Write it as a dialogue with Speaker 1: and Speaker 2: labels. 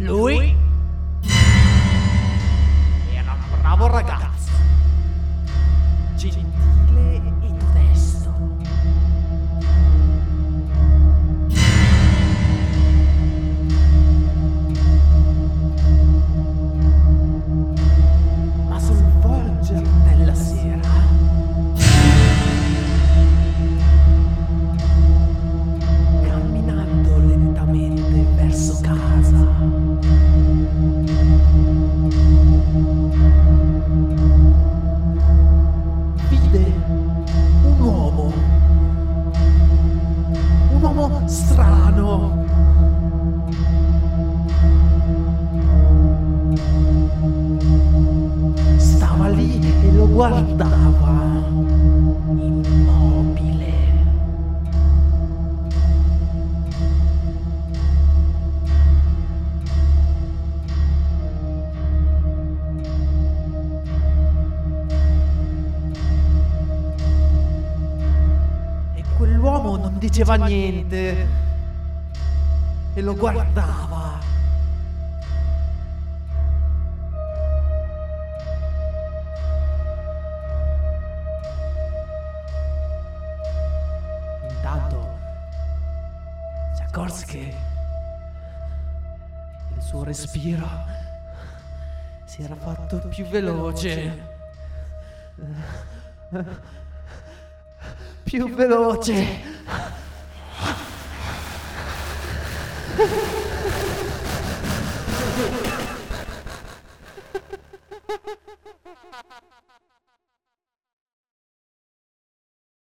Speaker 1: Lui era un bravo ragazzo. Cinque. Un uomo, un uomo strano. Stava lì e lo guardava, quell'uomo non diceva niente e lo guardava. Intanto si accorse che il suo respiro si era fatto più veloce. Più veloce.